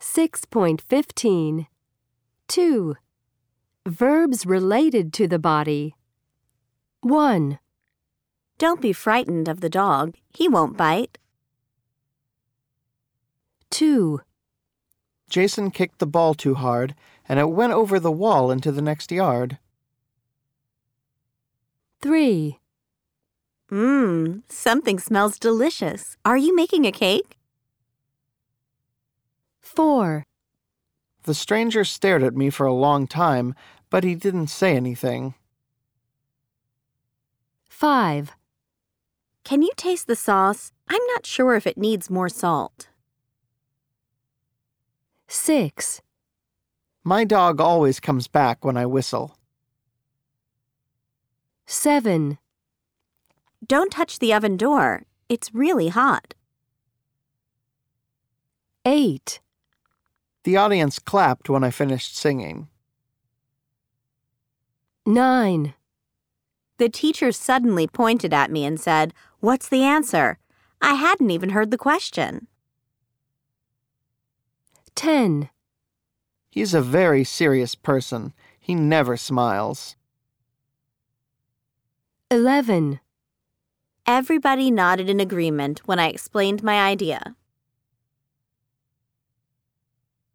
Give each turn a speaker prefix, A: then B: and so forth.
A: 6.15 2. Verbs related to the body. 1,
B: Don't be frightened of the dog. He won't bite.
A: 2,
C: Jason kicked the ball too hard, and it went over the wall into the next yard.
A: 3,
B: Mmm, something smells delicious. Are you making a cake?
A: 4,
C: The stranger stared at me for a long time, but he didn't say anything.
A: 5,
B: Can you taste the sauce? I'm not sure if it needs more salt.
A: 6,
C: My dog always comes back when I whistle.
A: 7,
B: Don't touch the oven door. It's really hot.
A: 8,
C: The audience clapped when I finished singing.
A: 9,
B: The teacher suddenly pointed at me and said, What's the answer? I hadn't even heard the question.
A: 10,
C: He's a very serious person. He never smiles.
A: 11.
B: Everybody nodded in agreement when I explained my idea.